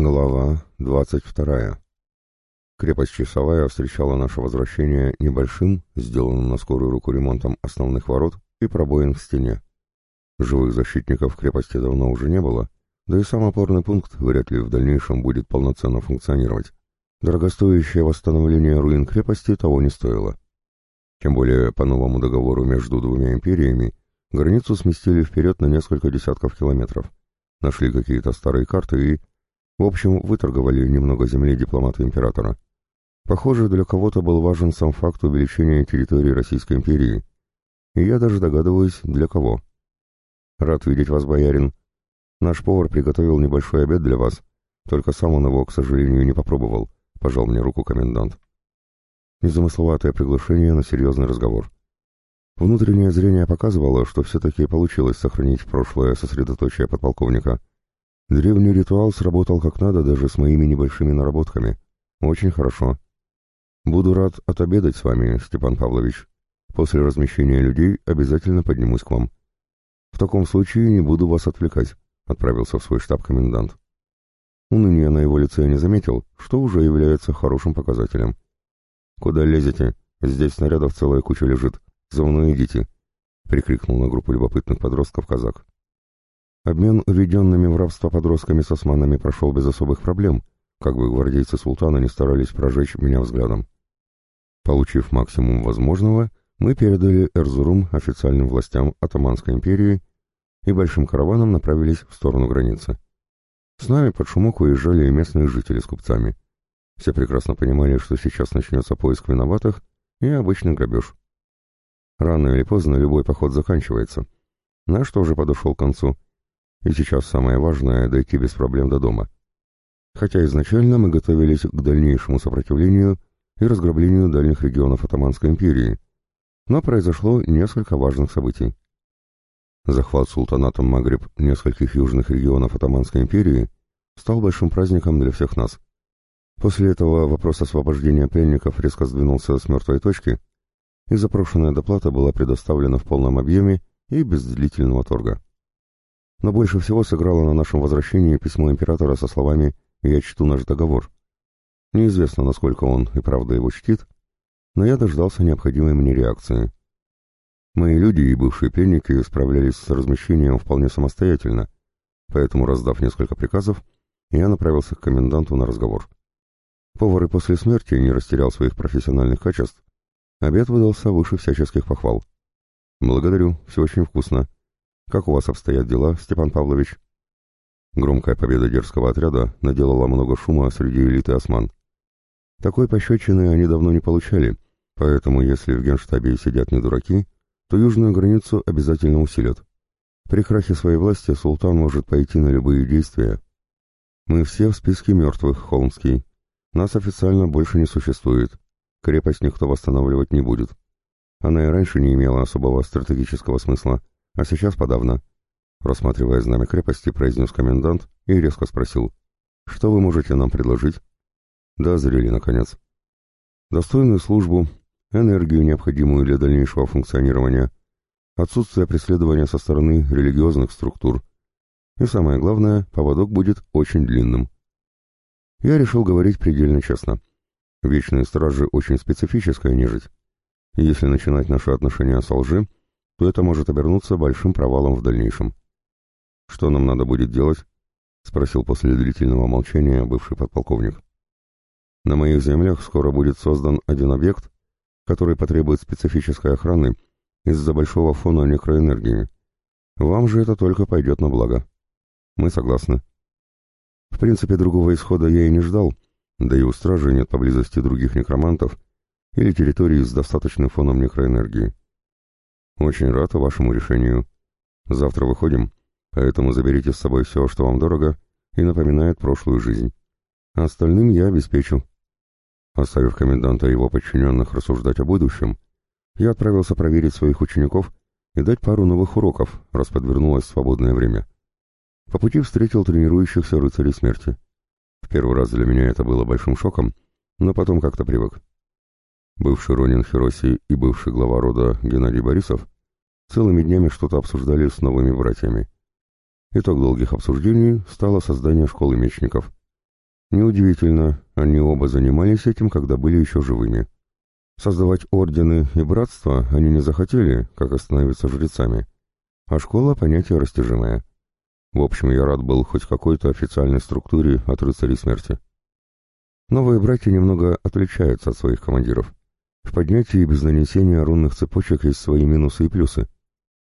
Глава 22. Крепость Часовая встречала наше возвращение небольшим, сделанным на скорую руку ремонтом основных ворот и пробоин в стене. Живых защитников крепости давно уже не было, да и сам опорный пункт вряд ли в дальнейшем будет полноценно функционировать. Дорогостоящее восстановление руин крепости того не стоило. Тем более, по новому договору между двумя империями, границу сместили вперед на несколько десятков километров. Нашли какие-то старые карты и в общем, выторговали немного земли дипломаты императора. Похоже, для кого-то был важен сам факт увеличения территории Российской империи. И я даже догадываюсь, для кого. Рад видеть вас, боярин. Наш повар приготовил небольшой обед для вас, только сам он его, к сожалению, не попробовал, пожал мне руку комендант. Незамысловатое приглашение на серьезный разговор. Внутреннее зрение показывало, что все-таки получилось сохранить прошлое сосредоточие подполковника — Древний ритуал сработал как надо даже с моими небольшими наработками. Очень хорошо. Буду рад отобедать с вами, Степан Павлович. После размещения людей обязательно поднимусь к вам. В таком случае не буду вас отвлекать, отправился в свой штаб комендант. Уныния на его лице не заметил, что уже является хорошим показателем. «Куда лезете? Здесь снарядов целая куча лежит. За мной идите!» — прикрикнул на группу любопытных подростков казак. Обмен введенными в рабство подростками с османами прошел без особых проблем, как бы гвардейцы султана не старались прожечь меня взглядом. Получив максимум возможного, мы передали Эрзурум официальным властям Атаманской империи и большим караваном направились в сторону границы. С нами под шумок уезжали и местные жители с купцами. Все прекрасно понимали, что сейчас начнется поиск виноватых и обычный грабеж. Рано или поздно любой поход заканчивается. Наш тоже подошел к концу — и сейчас самое важное — дойти без проблем до дома. Хотя изначально мы готовились к дальнейшему сопротивлению и разграблению дальних регионов Атаманской империи, но произошло несколько важных событий. Захват султанатом Магриб нескольких южных регионов Атаманской империи стал большим праздником для всех нас. После этого вопрос освобождения пленников резко сдвинулся с мертвой точки, и запрошенная доплата была предоставлена в полном объеме и без длительного торга. Но больше всего сыграло на нашем возвращении письмо императора со словами «Я чту наш договор». Неизвестно, насколько он и правда его чтит, но я дождался необходимой мне реакции. Мои люди и бывшие пленники справлялись с размещением вполне самостоятельно, поэтому, раздав несколько приказов, я направился к коменданту на разговор. Повар и после смерти не растерял своих профессиональных качеств. Обед выдался выше всяческих похвал. «Благодарю, все очень вкусно», как у вас обстоят дела, Степан Павлович? Громкая победа дерзкого отряда наделала много шума среди элиты осман. Такой пощечины они давно не получали, поэтому если в генштабе сидят не дураки, то южную границу обязательно усилят. При крахе своей власти султан может пойти на любые действия. Мы все в списке мертвых, Холмский. Нас официально больше не существует. Крепость никто восстанавливать не будет. Она и раньше не имела особого стратегического смысла, а сейчас подавно. Рассматривая знамя крепости, произнес комендант и резко спросил, «Что вы можете нам предложить?» «Да, зрели, наконец. Достойную службу, энергию, необходимую для дальнейшего функционирования, отсутствие преследования со стороны религиозных структур. И самое главное, поводок будет очень длинным. Я решил говорить предельно честно. Вечные стражи очень специфическая нежить. Если начинать наши отношения с лжи, то это может обернуться большим провалом в дальнейшем. «Что нам надо будет делать?» — спросил после длительного молчания бывший подполковник. «На моих землях скоро будет создан один объект, который потребует специфической охраны из-за большого фона некроэнергии. Вам же это только пойдет на благо. Мы согласны. В принципе, другого исхода я и не ждал, да и у стражи нет поблизости других некромантов или территорий с достаточным фоном некроэнергии. Очень рад вашему решению. Завтра выходим, поэтому заберите с собой все, что вам дорого и напоминает прошлую жизнь. Остальным я обеспечу. Оставив коменданта и его подчиненных рассуждать о будущем, я отправился проверить своих учеников и дать пару новых уроков, раз подвернулось свободное время. По пути встретил тренирующихся рыцарей смерти. В первый раз для меня это было большим шоком, но потом как-то привык. Бывший Ронин Хироси и бывший глава рода Геннадий Борисов целыми днями что-то обсуждали с новыми братьями. Итог долгих обсуждений стало создание школы мечников. Неудивительно, они оба занимались этим, когда были еще живыми. Создавать ордены и братства они не захотели, как остановиться жрецами. А школа — понятие растяжимое. В общем, я рад был хоть какой-то официальной структуре от рыцарей смерти. Новые братья немного отличаются от своих командиров. В поднятии без нанесения рунных цепочек есть свои минусы и плюсы.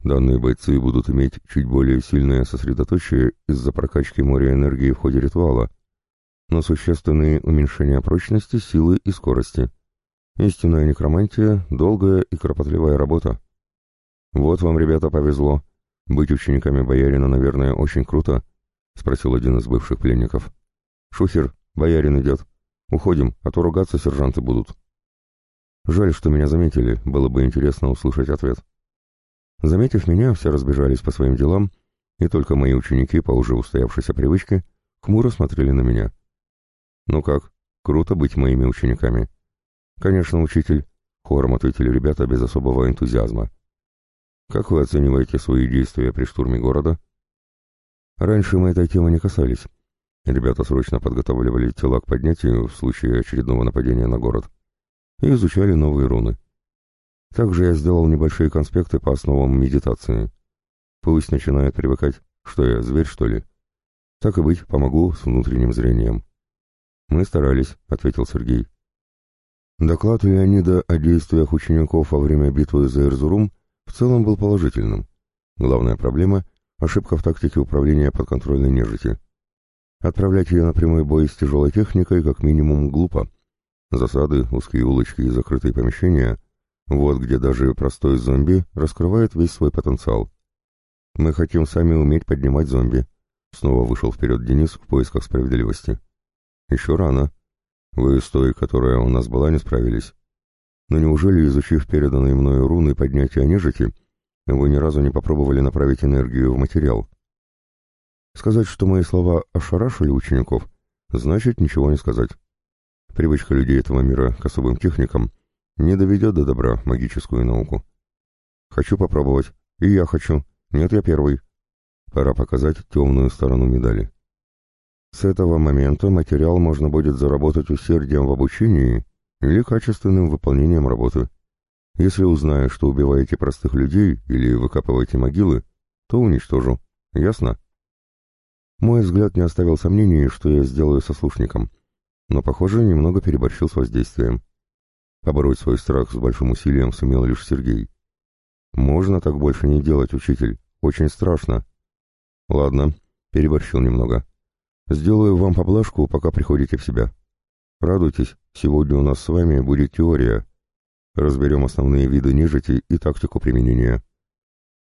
Данные бойцы будут иметь чуть более сильное сосредоточие из-за прокачки моря энергии в ходе ритуала, но существенные уменьшения прочности, силы и скорости. Истинная некромантия — долгая и кропотливая работа. Вот вам, ребята, повезло. Быть учениками боярина, наверное, очень круто, — спросил один из бывших пленников. Шухер, боярин идет. Уходим, а то ругаться сержанты будут. Жаль, что меня заметили, было бы интересно услышать ответ. Заметив меня, все разбежались по своим делам, и только мои ученики по уже устоявшейся привычке хмуро смотрели на меня. «Ну как, круто быть моими учениками?» «Конечно, учитель», — хором ответили ребята без особого энтузиазма. «Как вы оцениваете свои действия при штурме города?» «Раньше мы этой темы не касались. Ребята срочно подготавливали тела к поднятию в случае очередного нападения на город и изучали новые руны. Также я сделал небольшие конспекты по основам медитации. Пусть начинает привыкать, что я, зверь, что ли. Так и быть, помогу с внутренним зрением. «Мы старались», — ответил Сергей. Доклад Леонида о действиях учеников во время битвы за Эрзурум в целом был положительным. Главная проблема — ошибка в тактике управления подконтрольной нежити. Отправлять ее на прямой бой с тяжелой техникой как минимум глупо. Засады, узкие улочки и закрытые помещения вот где даже простой зомби раскрывает весь свой потенциал. Мы хотим сами уметь поднимать зомби. Снова вышел вперед Денис в поисках справедливости. Еще рано. Вы с той, которая у нас была, не справились. Но неужели, изучив переданные мною руны поднятия нежити, вы ни разу не попробовали направить энергию в материал? Сказать, что мои слова ошарашили учеников, значит ничего не сказать. Привычка людей этого мира к особым техникам — не доведет до добра магическую науку. Хочу попробовать. И я хочу. Нет, я первый. Пора показать темную сторону медали. С этого момента материал можно будет заработать усердием в обучении или качественным выполнением работы. Если узнаю, что убиваете простых людей или выкапываете могилы, то уничтожу. Ясно? Мой взгляд не оставил сомнений, что я сделаю со слушником, но, похоже, немного переборщил с воздействием. Побороть свой страх с большим усилием сумел лишь Сергей. «Можно так больше не делать, учитель. Очень страшно». «Ладно, переборщил немного. Сделаю вам поблажку, пока приходите в себя. Радуйтесь, сегодня у нас с вами будет теория. Разберем основные виды нежити и тактику применения.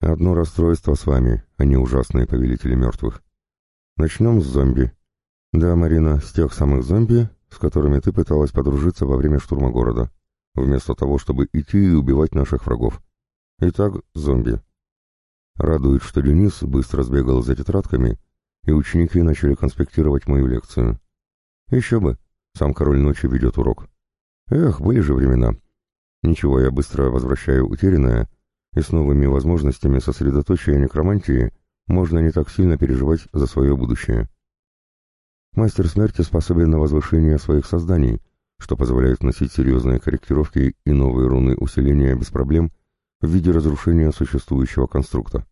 Одно расстройство с вами, а не ужасные повелители мертвых. Начнем с зомби. Да, Марина, с тех самых зомби, с которыми ты пыталась подружиться во время штурма города вместо того, чтобы идти и убивать наших врагов. Итак, зомби. Радует, что Денис быстро сбегал за тетрадками, и ученики начали конспектировать мою лекцию. Еще бы, сам король ночи ведет урок. Эх, были же времена. Ничего, я быстро возвращаю утерянное, и с новыми возможностями сосредоточия некромантии можно не так сильно переживать за свое будущее. Мастер смерти способен на возвышение своих созданий — что позволяет вносить серьезные корректировки и новые руны усиления без проблем в виде разрушения существующего конструкта.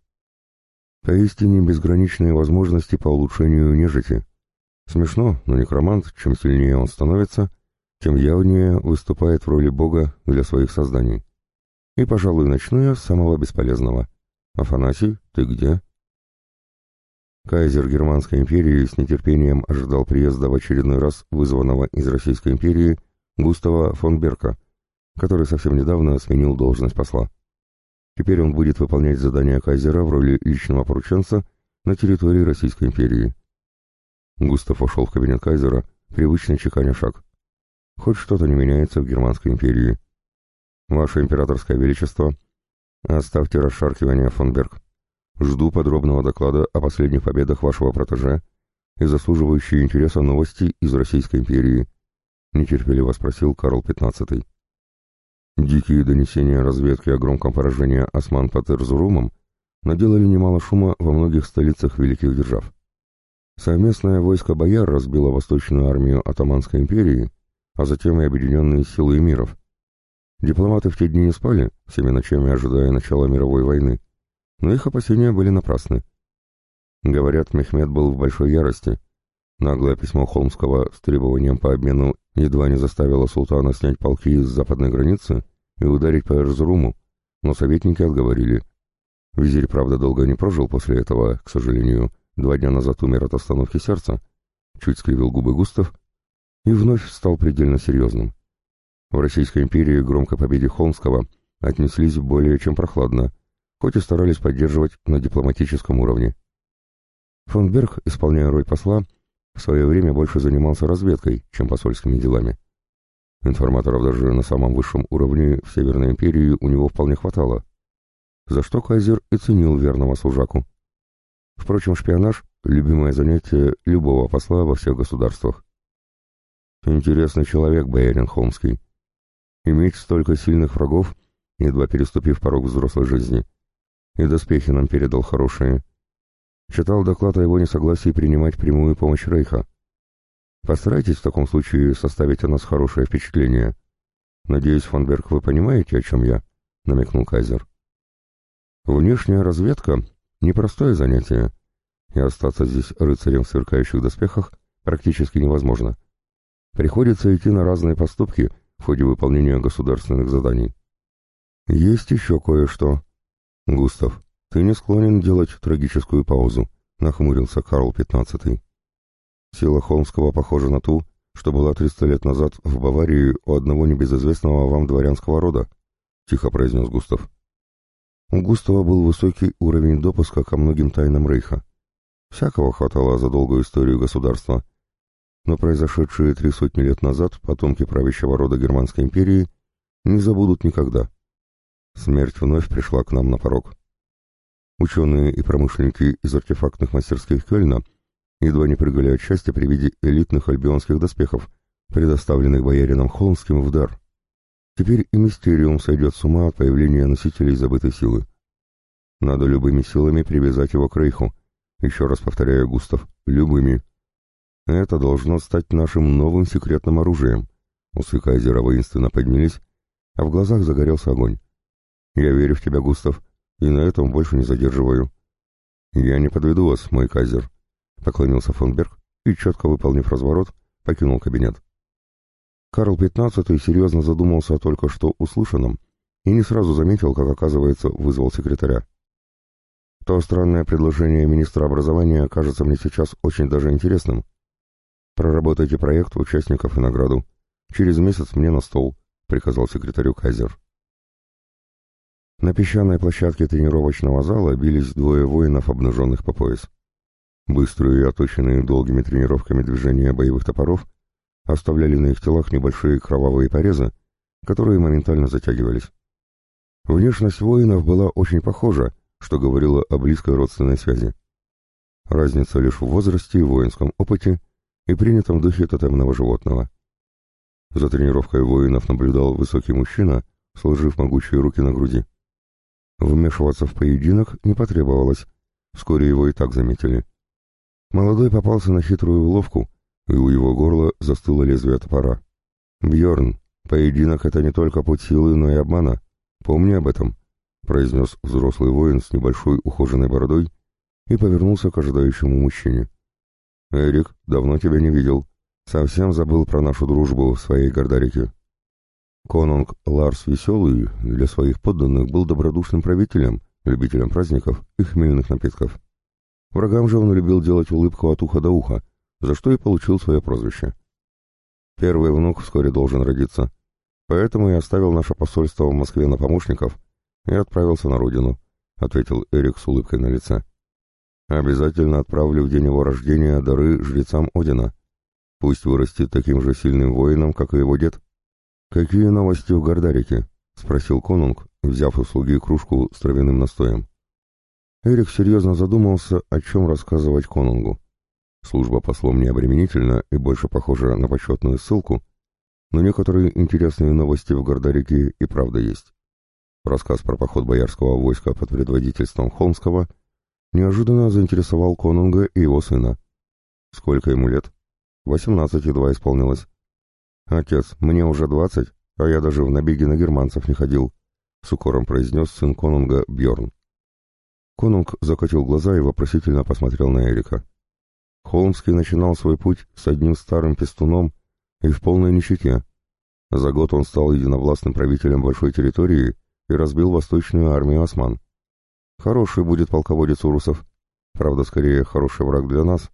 Поистине безграничные возможности по улучшению нежити. Смешно, но некромант, чем сильнее он становится, тем явнее выступает в роли бога для своих созданий. И, пожалуй, начну я с самого бесполезного. Афанасий, ты где? Кайзер Германской империи с нетерпением ожидал приезда в очередной раз вызванного из Российской империи Густава фон Берка, который совсем недавно сменил должность посла. Теперь он будет выполнять задания Кайзера в роли личного порученца на территории Российской империи. Густав вошел в кабинет Кайзера, привычно чеканя шаг. Хоть что-то не меняется в Германской империи. Ваше императорское величество, оставьте расшаркивание, фон Берг. Жду подробного доклада о последних победах вашего протеже и заслуживающие интереса новости из Российской империи, нетерпеливо спросил Карл XV. Дикие донесения разведки о громком поражении осман под Эрзурумом наделали немало шума во многих столицах великих держав. Совместное войско бояр разбило Восточную армию Атаманской империи, а затем и объединенные силы эмиров. Дипломаты в те дни не спали, всеми ночами ожидая начала мировой войны, но их опасения были напрасны. Говорят, Мехмед был в большой ярости. Наглое письмо Холмского с требованием по обмену едва не заставило султана снять полки с западной границы и ударить по Эрзруму, но советники отговорили. Визирь, правда, долго не прожил после этого, к сожалению, два дня назад умер от остановки сердца, чуть скривил губы Густав и вновь стал предельно серьезным. В Российской империи громко победе Холмского отнеслись более чем прохладно, хоть и старались поддерживать на дипломатическом уровне. Фон Берг, исполняя роль посла, в свое время больше занимался разведкой, чем посольскими делами. Информаторов даже на самом высшем уровне в Северной империи у него вполне хватало, за что Кайзер и ценил верного служаку. Впрочем, шпионаж — любимое занятие любого посла во всех государствах. Интересный человек, боярин Холмский. Иметь столько сильных врагов, едва переступив порог взрослой жизни. И доспехи нам передал хорошие. Читал доклад о его несогласии принимать прямую помощь Рейха. Постарайтесь в таком случае составить о нас хорошее впечатление. Надеюсь, Фонберг, вы понимаете, о чем я? — намекнул Кайзер. Внешняя разведка — непростое занятие, и остаться здесь рыцарем в сверкающих доспехах практически невозможно. Приходится идти на разные поступки в ходе выполнения государственных заданий. Есть еще кое-что. Густав, ты не склонен делать трагическую паузу, нахмурился Карл Пятнадцатый. Сила Холмского похожа на ту, что была 300 лет назад в Баварии у одного небезызвестного вам дворянского рода, тихо произнес Густав. У Густава был высокий уровень допуска ко многим тайнам Рейха. Всякого хватало за долгую историю государства, но произошедшие три сотни лет назад потомки правящего рода Германской империи не забудут никогда. Смерть вновь пришла к нам на порог. Ученые и промышленники из артефактных мастерских Кёльна едва не прыгали от счастья при виде элитных альбионских доспехов, предоставленных боярином Холмским в дар. Теперь и Мистериум сойдет с ума от появления носителей забытой силы. Надо любыми силами привязать его к Рейху. Еще раз повторяю, Густав, любыми. Это должно стать нашим новым секретным оружием. Усы Кайзера воинственно поднялись, а в глазах загорелся огонь. Я верю в тебя, Густав, и на этом больше не задерживаю. Я не подведу вас, мой Кайзер, — поклонился фон Берг и, четко выполнив разворот, покинул кабинет. Карл XV серьезно задумался только что услышанном и не сразу заметил, как, оказывается, вызвал секретаря. То странное предложение министра образования кажется мне сейчас очень даже интересным. Проработайте проект участников и награду. Через месяц мне на стол, — приказал секретарю Кайзер. На песчаной площадке тренировочного зала бились двое воинов, обнаженных по пояс. Быстрые и оточенные долгими тренировками движения боевых топоров оставляли на их телах небольшие кровавые порезы, которые моментально затягивались. Внешность воинов была очень похожа, что говорило о близкой родственной связи. Разница лишь в возрасте и воинском опыте и принятом духе тотемного животного. За тренировкой воинов наблюдал высокий мужчина, сложив могучие руки на груди. Вмешиваться в поединок не потребовалось, вскоре его и так заметили. Молодой попался на хитрую уловку, и у его горла застыло лезвие топора. Бьорн, поединок — это не только путь силы, но и обмана. Помни об этом», — произнес взрослый воин с небольшой ухоженной бородой и повернулся к ожидающему мужчине. «Эрик, давно тебя не видел. Совсем забыл про нашу дружбу в своей Гордарике». Конунг Ларс Веселый для своих подданных был добродушным правителем, любителем праздников и хмельных напитков. Врагам же он любил делать улыбку от уха до уха, за что и получил свое прозвище. Первый внук вскоре должен родиться, поэтому я оставил наше посольство в Москве на помощников и отправился на родину, ответил Эрик с улыбкой на лице. Обязательно отправлю в день его рождения дары жрецам Одина. Пусть вырастет таким же сильным воином, как и его дед. Какие новости в Гордарике? спросил Конунг, взяв у слуги кружку с травяным настоем. Эрик серьезно задумался, о чем рассказывать конунгу. Служба послом не обременительна и больше похожа на почетную ссылку, но некоторые интересные новости в Гордарике и правда есть. Рассказ про поход боярского войска под предводительством Холмского неожиданно заинтересовал конунга и его сына. Сколько ему лет? Восемнадцать едва исполнилось. Отец, мне уже двадцать, а я даже в набеги на германцев не ходил, с укором произнес сын конунга Бьорн. Конунг закатил глаза и вопросительно посмотрел на Эрика. Холмский начинал свой путь с одним старым пестуном и в полной нищете. За год он стал единовластным правителем большой территории и разбил восточную армию осман. Хороший будет полководец Урусов, правда, скорее хороший враг для нас.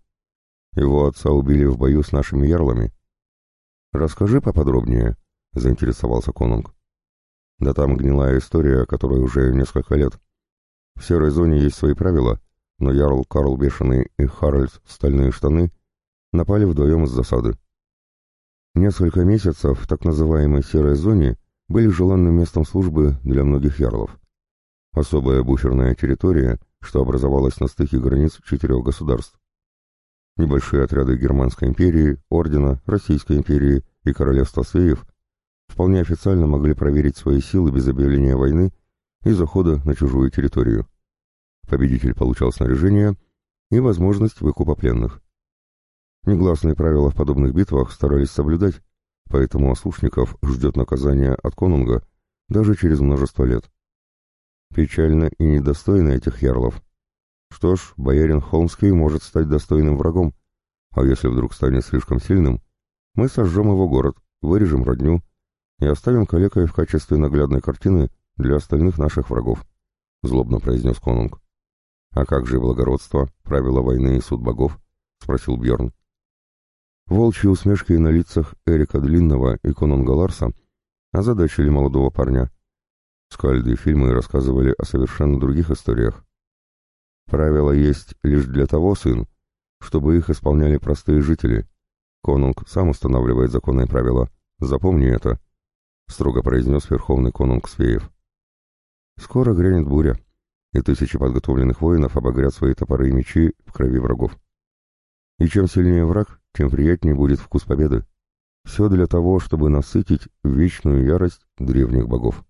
Его отца убили в бою с нашими ярлами. «Расскажи поподробнее», — заинтересовался Конунг. «Да там гнилая история, которая уже несколько лет. В серой зоне есть свои правила, но Ярл Карл Бешеный и Харальд Стальные Штаны напали вдвоем из засады. Несколько месяцев в так называемой серой зоне были желанным местом службы для многих ярлов. Особая буферная территория, что образовалась на стыке границ четырех государств. Небольшие отряды Германской империи, Ордена, Российской империи и Королевства Свеев вполне официально могли проверить свои силы без объявления войны и захода на чужую территорию. Победитель получал снаряжение и возможность выкупа пленных. Негласные правила в подобных битвах старались соблюдать, поэтому ослушников ждет наказание от конунга даже через множество лет. Печально и недостойно этих ярлов. Что ж, боярин Холмский может стать достойным врагом, а если вдруг станет слишком сильным, мы сожжем его город, вырежем родню и оставим калекой в качестве наглядной картины для остальных наших врагов», — злобно произнес конунг. «А как же благородство, правила войны и суд богов?» — спросил Бьорн. Волчьи усмешки на лицах Эрика Длинного и Конунга Ларса озадачили молодого парня. Скальды и фильмы рассказывали о совершенно других историях. Правила есть лишь для того, сын, чтобы их исполняли простые жители. Конунг сам устанавливает законы и правила. Запомни это, — строго произнес верховный конунг Свеев. Скоро грянет буря, и тысячи подготовленных воинов обогрят свои топоры и мечи в крови врагов. И чем сильнее враг, тем приятнее будет вкус победы. Все для того, чтобы насытить вечную ярость древних богов.